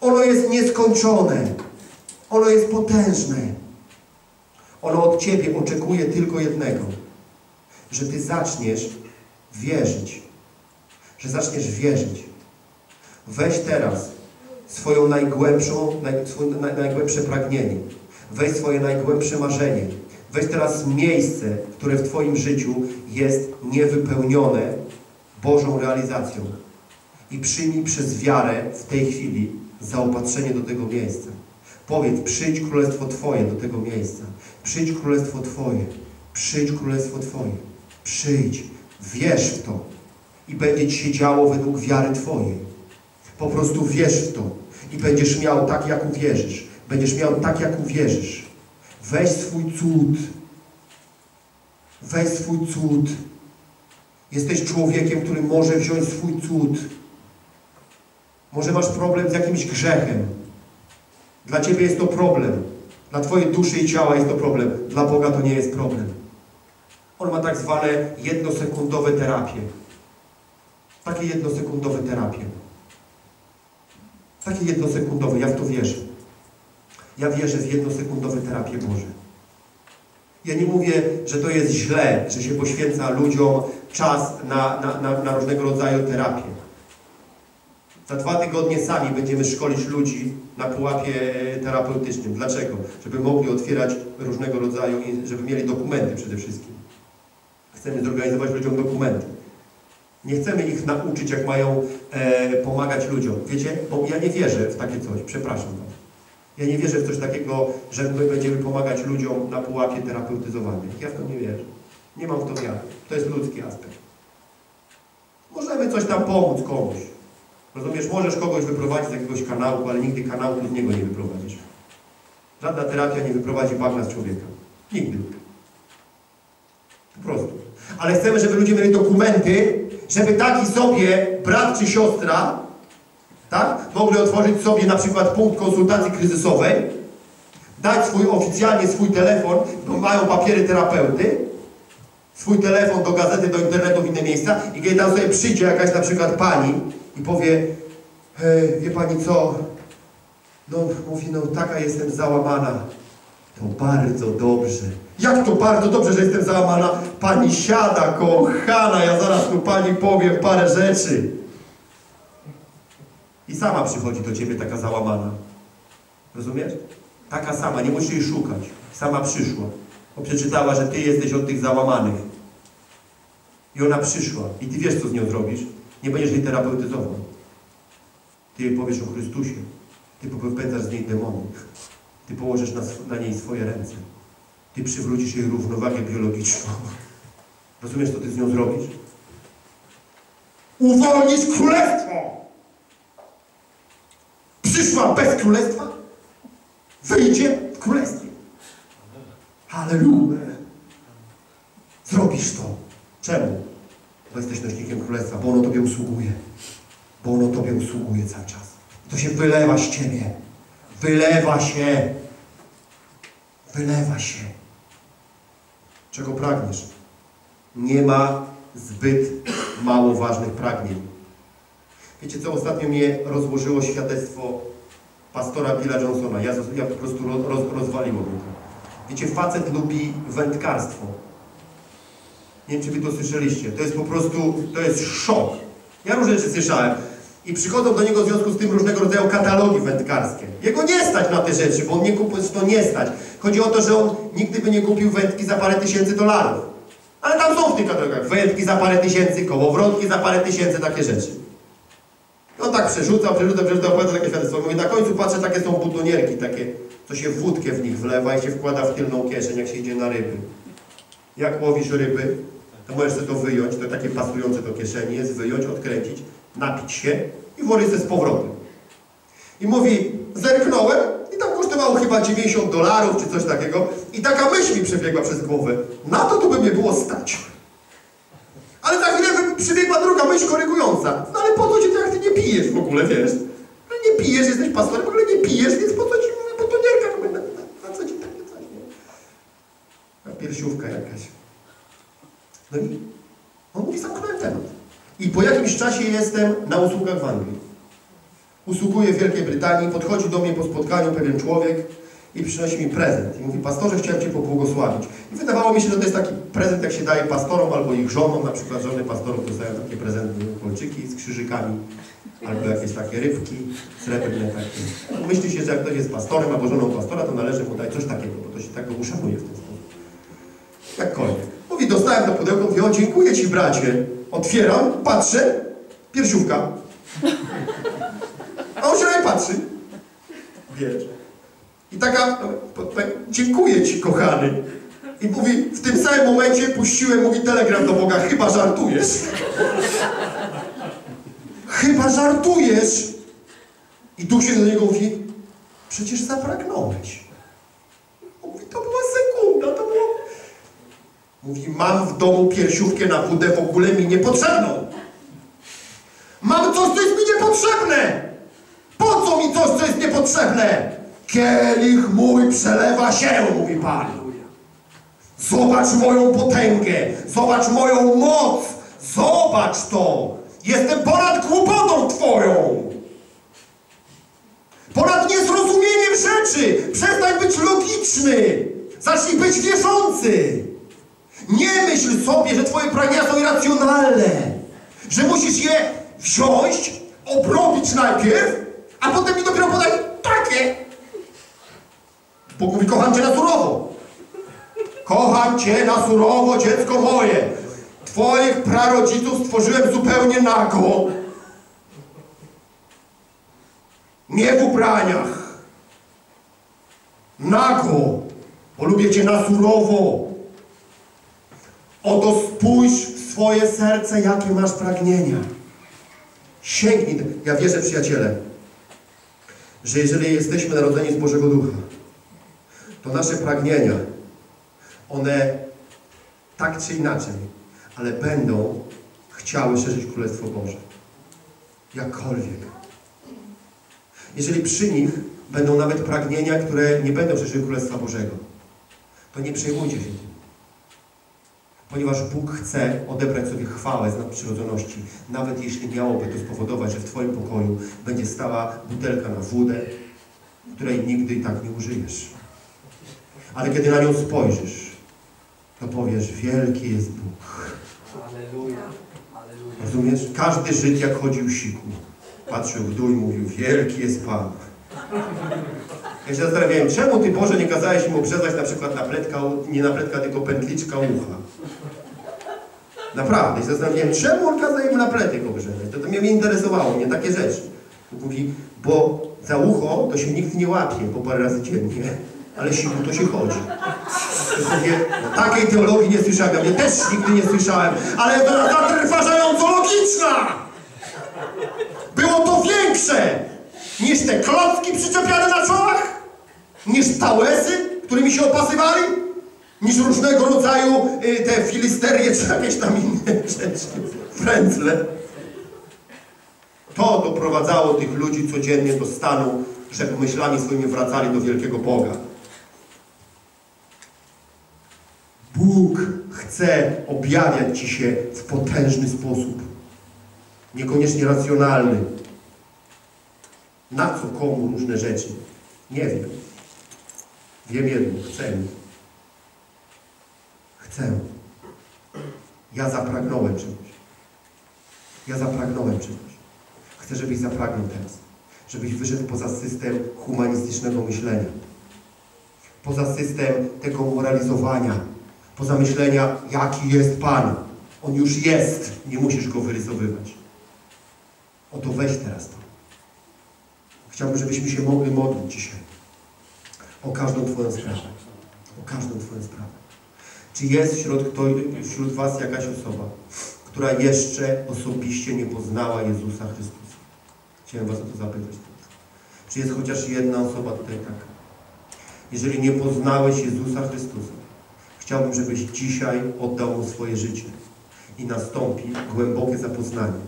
Ono jest nieskończone. Ono jest potężne. Ono od Ciebie oczekuje tylko jednego. Że Ty zaczniesz wierzyć. Że zaczniesz wierzyć. Weź teraz swoją najgłębszą, naj, naj, najgłębsze pragnienie. Weź swoje najgłębsze marzenie. Weź teraz miejsce, które w Twoim życiu jest niewypełnione Bożą realizacją. I przyjmij przez wiarę w tej chwili zaopatrzenie do tego miejsca. Powiedz, przyjdź królestwo Twoje do tego miejsca. Przyjdź królestwo Twoje. Przyjdź królestwo Twoje. Przyjdź. Wierz w to. I będzie Ci się działo według wiary Twojej. Po prostu wierz w to. I będziesz miał tak, jak uwierzysz. Będziesz miał tak, jak uwierzysz. Weź swój cud. Weź swój cud. Jesteś człowiekiem, który może wziąć swój cud. Może masz problem z jakimś grzechem. Dla Ciebie jest to problem. Dla Twojej duszy i ciała jest to problem. Dla Boga to nie jest problem. On ma tak zwane jednosekundowe terapie. Takie jednosekundowe terapie. Takie jednosekundowe, ja w to wierzę. Ja wierzę w jednosekundowe terapie Boże. Ja nie mówię, że to jest źle, że się poświęca ludziom czas na, na, na, na różnego rodzaju terapię. Za dwa tygodnie sami będziemy szkolić ludzi na pułapie e, terapeutycznym. Dlaczego? Żeby mogli otwierać różnego rodzaju, żeby mieli dokumenty przede wszystkim. Chcemy zorganizować ludziom dokumenty. Nie chcemy ich nauczyć, jak mają e, pomagać ludziom. Wiecie? Bo ja nie wierzę w takie coś. Przepraszam Was. Ja nie wierzę w coś takiego, że my będziemy pomagać ludziom na pułapie terapeutyzowanych. Ja w to nie wierzę. Nie mam w to wiary. To jest ludzki aspekt. Możemy coś tam pomóc komuś. Rozumiesz, możesz kogoś wyprowadzić z jakiegoś kanału, ale nigdy kanału z niego nie wyprowadzisz. Żadna terapia nie wyprowadzi bagna z człowieka. Nigdy. Po prostu. Ale chcemy, żeby ludzie mieli dokumenty, żeby taki sobie brat czy siostra, tak, mogli otworzyć sobie na przykład punkt konsultacji kryzysowej, dać swój oficjalnie swój telefon, bo mają papiery terapeuty, swój telefon do gazety, do internetu, w inne miejsca i kiedy tam sobie przyjdzie jakaś na przykład pani i powie, e, wie pani co, no mówi, no taka jestem załamana. To bardzo dobrze. Jak to bardzo dobrze, że jestem załamana? Pani siada, kochana, ja zaraz tu pani powiem parę rzeczy. I sama przychodzi do ciebie taka załamana. Rozumiesz? Taka sama, nie musisz jej szukać. Sama przyszła. Bo przeczytała, że ty jesteś od tych załamanych. I ona przyszła. I ty wiesz, co z nią zrobisz. Nie będziesz jej terapeutyzował. Ty jej powiesz o Chrystusie. Ty popędzasz z niej demony. Ty położysz na, na niej swoje ręce. Ty przywrócisz jej równowagę biologiczną. Rozumiesz, co ty z nią zrobisz? Uwolnisz królestwo! Przyszła bez królestwa? Wyjdzie w królestwie. Halleluja! Zrobisz to. Czemu? Bo jesteś nośnikiem królestwa, bo ono Tobie usługuje. Bo ono Tobie usługuje cały czas. To się wylewa z Ciebie. Wylewa się. Wylewa się. Czego pragniesz? Nie ma zbyt mało ważnych pragnień. Wiecie co, ostatnio mnie rozłożyło świadectwo pastora Billa Johnsona. Ja, ja po prostu roz, roz, rozwaliło to. Wiecie, facet lubi wędkarstwo. Nie wiem, czy wy to słyszeliście. To jest po prostu, to jest szok. Ja różne rzeczy słyszałem. I przychodzą do niego w związku z tym różnego rodzaju katalogi wędkarskie. Jego nie stać na te rzeczy, bo on nie kupuje, to nie stać. Chodzi o to, że on nigdy by nie kupił wędki za parę tysięcy dolarów. Ale tam są w tych katalogach wędki za parę tysięcy, kołowrotki za parę tysięcy, takie rzeczy. I on tak przerzucał, przerzucał, przerzucał, opowiada takie świadectwo. Mówi, na końcu patrzę, takie są butonierki, takie, co się wódkę w nich wlewa i się wkłada w tylną kieszeń, jak się idzie na ryby. Jak łowisz ryby, to możesz sobie to wyjąć, to takie pasujące do kieszeni jest, wyjąć, odkręcić, napić się i włożyć ze z powrotem. I mówi, zerknąłem i tam kosztowało chyba 90 dolarów czy coś takiego i taka myśl mi przebiegła przez głowę. Na to to by mnie było stać. Ale za chwilę przybiegła druga myśl korygująca. No ale po co ci to, jak ty nie pijesz w ogóle, wiesz? No nie pijesz, jesteś pastorem, w ogóle nie pijesz, więc po co ci mówię, bo to nierka, na, na, na co ci takie coś, nie? Piersiówka jakaś. No i on mówi, zamknąłem temat. I po jakimś czasie jestem na usługach w Anglii. usługuję w Wielkiej Brytanii, podchodzi do mnie po spotkaniu pewien człowiek i przynosi mi prezent. I mówi, pastorze, chciałem Cię pobłogosławić. I wydawało mi się, że to jest taki prezent, jak się daje pastorom albo ich żonom, na przykład żony pastorów dostają takie prezenty, kolczyki z krzyżykami, albo jakieś takie rybki srebrne takie. Myśli się, że jak ktoś jest pastorem albo żoną pastora, to należy mu dać coś takiego, bo to się tak go uszanuje w ten sposób. Jakkolwiek. Dostałem to pudełko, mówię, o dziękuję Ci bracie. Otwieram, patrzę, piersiówka. A on się na mnie patrzy. Wiesz. I taka, no, tak, dziękuję Ci kochany. I mówi, w tym samym momencie puściłem, mówi, telegram do Boga, chyba żartujesz. chyba żartujesz. I Duch się do niego mówi, przecież zapragnąłeś. On mówi, to była sekunda, to było... Mówi, mam w domu piersiówkę na wódę w ogóle mi niepotrzebną. Mam coś, co jest mi niepotrzebne. Po co mi coś, co jest niepotrzebne? Kielich mój przelewa się, mówi Pan. Zobacz moją potęgę, zobacz moją moc, zobacz to. Jestem ponad głupotą Twoją. Ponad niezrozumieniem rzeczy. Przestań być logiczny. Zacznij być wierzący. Nie myśl sobie, że Twoje pragnienia są irracjonalne. Że musisz je wziąć, obrobić najpierw, a potem mi dopiero podać takie. Bóg mówi, kocham Cię na surowo. Kocham Cię na surowo, dziecko moje. Twoich prarodziców stworzyłem zupełnie nago. Nie w ubraniach. Nago. Bo lubię Cię na surowo. Oto spójrz w swoje serce, jakie masz pragnienia. Sięgnij. Ja wierzę, przyjaciele, że jeżeli jesteśmy narodzeni z Bożego Ducha, to nasze pragnienia, one tak czy inaczej, ale będą chciały szerzyć Królestwo Boże. Jakkolwiek. Jeżeli przy nich będą nawet pragnienia, które nie będą szerzyły Królestwa Bożego, to nie przejmujcie się tym. Ponieważ Bóg chce odebrać sobie chwałę z nadprzyrodzoności, nawet jeśli miałoby to spowodować, że w Twoim pokoju będzie stała butelka na wódę, której nigdy i tak nie użyjesz. Ale kiedy na nią spojrzysz, to powiesz, wielki jest Bóg. Aleluja. Rozumiesz? Każdy Żyd jak chodził siku, patrzył w dół i mówił, wielki jest Pan. Ja się zastanawiałem, czemu Ty Boże nie kazałeś im obrzezać na przykład napletka, nie napletka, tylko pętliczka ucha. Naprawdę, się zastanawiałem, czemu on kazał im napletek obrzezać. To, to mnie interesowało, mnie takie rzeczy. Mówi, bo za ucho to się nikt nie łapie po parę razy dziennie, ale siku to się chodzi. Mówię, no, takiej teologii nie słyszałem, ja też nigdy nie słyszałem, ale to zatrważająco logiczna! Było to większe niż te klocki przyczepiane na czołach, niż tałesy, którymi się opasywali, niż różnego rodzaju y, te filisterie czy jakieś tam inne rzeczy, frędzle. To doprowadzało tych ludzi codziennie do stanu, że myślami swoimi wracali do wielkiego Boga. Bóg chce objawiać Ci się w potężny sposób. Niekoniecznie racjonalny. Na co komu różne rzeczy? Nie wiem. Wiem jedno. Chcę. Chcę. Ja zapragnąłem czegoś. Ja zapragnąłem czegoś. Chcę, żebyś zapragnął teraz. Żebyś wyszedł poza system humanistycznego myślenia. Poza system tego moralizowania. Poza myślenia, jaki jest Pan. On już jest. Nie musisz go wyrysowywać. Oto weź teraz to. Chciałbym, żebyśmy się mogli modlić dzisiaj. O każdą Twoją sprawę. O każdą Twoją sprawę. Czy jest wśród, kto, wśród Was jakaś osoba, która jeszcze osobiście nie poznała Jezusa Chrystusa? Chciałem Was o to zapytać. Czy jest chociaż jedna osoba tutaj taka? Jeżeli nie poznałeś Jezusa Chrystusa, chciałbym, żebyś dzisiaj oddał Mu swoje życie i nastąpi głębokie zapoznanie.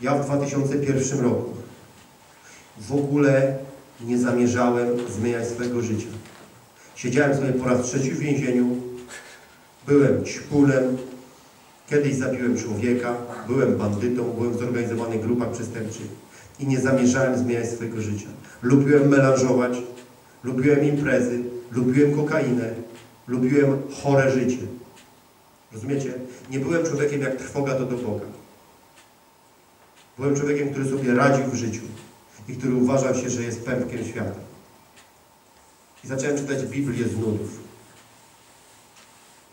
Ja w 2001 roku w ogóle nie zamierzałem zmieniać swojego życia. Siedziałem sobie po raz trzeci w więzieniu, byłem ćpunem, kiedyś zabiłem człowieka, byłem bandytą, byłem w zorganizowanych grupach przestępczych. i nie zamierzałem zmieniać swojego życia. Lubiłem melanżować, lubiłem imprezy, lubiłem kokainę, lubiłem chore życie. Rozumiecie? Nie byłem człowiekiem jak trwoga to do Boga. Byłem człowiekiem, który sobie radził w życiu i który uważał się, że jest pępkiem świata. I zacząłem czytać Biblię z nudów.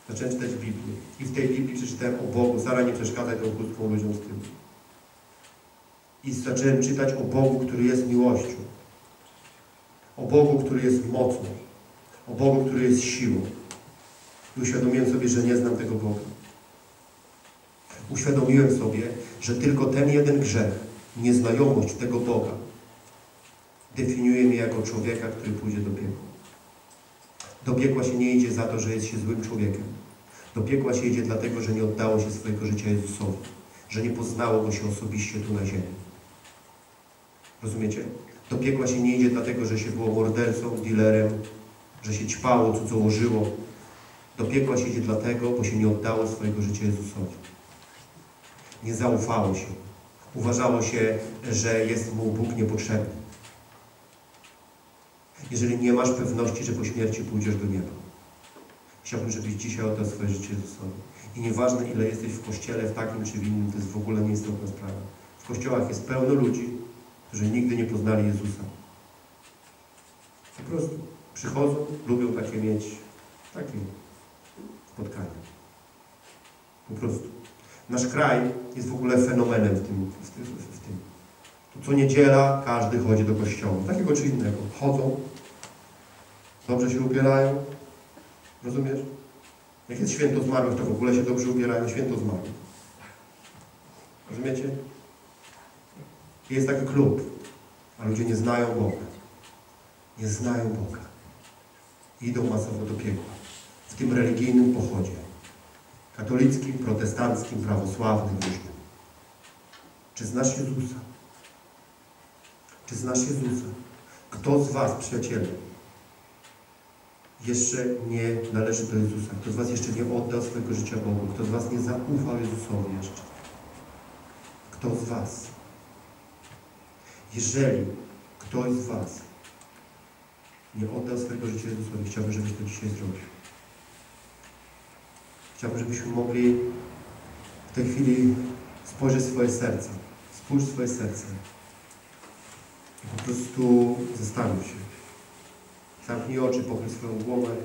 Zacząłem czytać Biblię. I w tej Biblii przeczytałem o Bogu. Sara nie przeszkadzaj tą chustką ludziom z tym. I zacząłem czytać o Bogu, który jest miłością. O Bogu, który jest mocą. O Bogu, który jest siłą. I uświadomiłem sobie, że nie znam tego Boga. Uświadomiłem sobie, że tylko ten jeden grzech, nieznajomość tego Boga, definiuje mnie jako człowieka, który pójdzie do piekła. Do piekła się nie idzie za to, że jest się złym człowiekiem. Do piekła się idzie dlatego, że nie oddało się swojego życia Jezusowi. Że nie poznało Go się osobiście tu na ziemi. Rozumiecie? Do piekła się nie idzie dlatego, że się było mordercą, dealerem, że się ćpało, cudzołożyło. Do piekła się idzie dlatego, bo się nie oddało swojego życia Jezusowi. Nie zaufało się. Uważało się, że jest mu Bóg niepotrzebny. Jeżeli nie masz pewności, że po śmierci pójdziesz do nieba. Chciałbym, żebyś dzisiaj oddał swoje życie Jezusowi. I nieważne, ile jesteś w kościele, w takim czy w innym, to jest w ogóle nieistotna sprawa. W kościołach jest pełno ludzi, którzy nigdy nie poznali Jezusa. Po prostu przychodzą, lubią takie mieć, takie spotkania. Po prostu. Nasz kraj jest w ogóle fenomenem w tym. W tym, w tym. Co niedziela każdy chodzi do kościoła, takiego czy innego. Chodzą, dobrze się ubierają. Rozumiesz? Jak jest święto zmarłych, to w ogóle się dobrze ubierają święto zmarłych. Rozumiecie? Jest taki klub, a ludzie nie znają Boga. Nie znają Boga. Idą masowo do piekła. W tym religijnym pochodzie. Katolickim, protestanckim, prawosławnym, różnym. Czy znasz Jezusa? Czy znasz Jezusa? Kto z Was, przyjaciele, jeszcze nie należy do Jezusa? Kto z Was jeszcze nie oddał swojego życia Bogu? Kto z Was nie zaufał Jezusowi jeszcze? Kto z Was? Jeżeli ktoś z Was nie oddał swojego życia Jezusowi, chciałbym, żebyś to dzisiaj zrobił. Chciałbym, żebyśmy mogli w tej chwili spojrzeć w swoje serce. Spójrz w swoje serce. Po prostu zastanów się. Zamknij oczy, pochyl swoją głowę.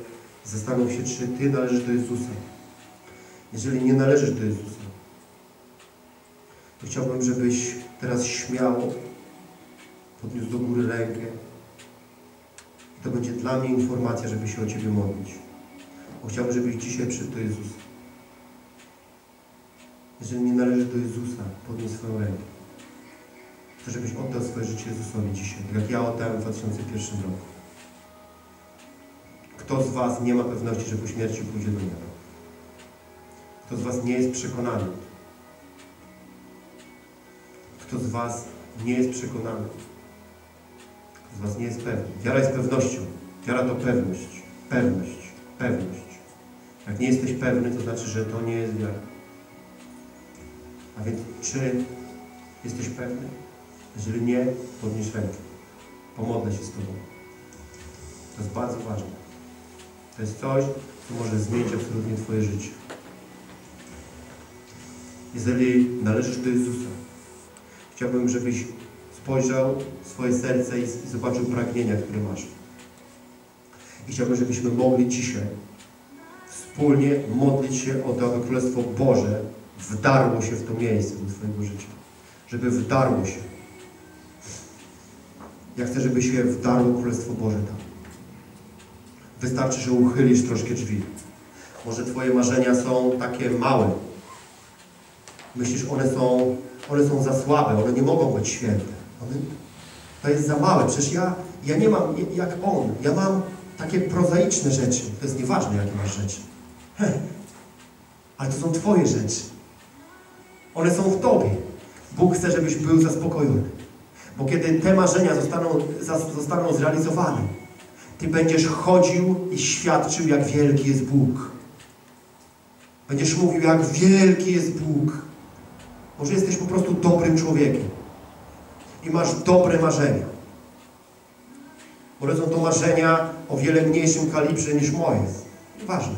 Zastanów się, czy Ty należysz do Jezusa. Jeżeli nie należysz do Jezusa, to chciałbym, żebyś teraz śmiało podniósł do góry rękę. I to będzie dla mnie informacja, żeby się o Ciebie modlić. Bo chciałbym, żebyś dzisiaj przyszedł do Jezusa. Jeżeli nie należysz do Jezusa, podnieś swoją rękę. Żebyś oddał swoje życie Jezusowi dzisiaj, tak jak ja oddałem w 2001 roku. Kto z Was nie ma pewności, że po śmierci pójdzie do nieba? Kto z Was nie jest przekonany? Kto z Was nie jest przekonany? Kto z Was nie jest pewny? Wiara jest pewnością. Wiara to pewność. Pewność. Pewność. Jak nie jesteś pewny, to znaczy, że to nie jest wiara. A więc czy jesteś pewny? Jeżeli nie, podnieś rękę. Pomodlę się z Tobą. To jest bardzo ważne. To jest coś, co może zmienić absolutnie Twoje życie. Jeżeli należysz do Jezusa, chciałbym, żebyś spojrzał w swoje serce i, zobaczył pragnienia, które masz. I chciałbym, żebyśmy mogli dzisiaj wspólnie modlić się o to, aby Królestwo Boże wdarło się w to miejsce do Twojego życia. Żeby wdarło się. Ja chcę, żeby się wdarło Królestwo Boże tam. Wystarczy, że uchylisz troszkę drzwi. Może Twoje marzenia są takie małe. Myślisz, one są, one są za słabe, one nie mogą być święte. One, to jest za małe. Przecież ja, ja nie mam jak on. Ja mam takie prozaiczne rzeczy. To jest nieważne, jakie masz rzeczy. Heh. Ale to są Twoje rzeczy. One są w Tobie. Bóg chce, żebyś był zaspokojony. Bo kiedy te marzenia zostaną, zostaną zrealizowane, Ty będziesz chodził i świadczył, jak wielki jest Bóg. Będziesz mówił, jak wielki jest Bóg. Może jesteś po prostu dobrym człowiekiem. i masz dobre marzenia. Może są to marzenia o wiele mniejszym kalibrze niż moje. Ważne.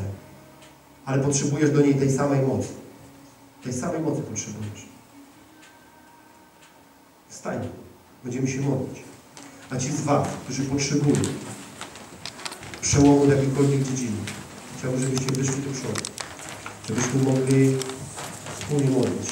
Ale potrzebujesz do niej tej samej mocy. Tej samej mocy potrzebujesz. Wstań. Będziemy się modlić. A ci z Was, którzy potrzebują przełomu w jakiejkolwiek dziedzinie, chciałbym, żebyście wyszli do przodu. Żebyśmy mogli wspólnie modlić.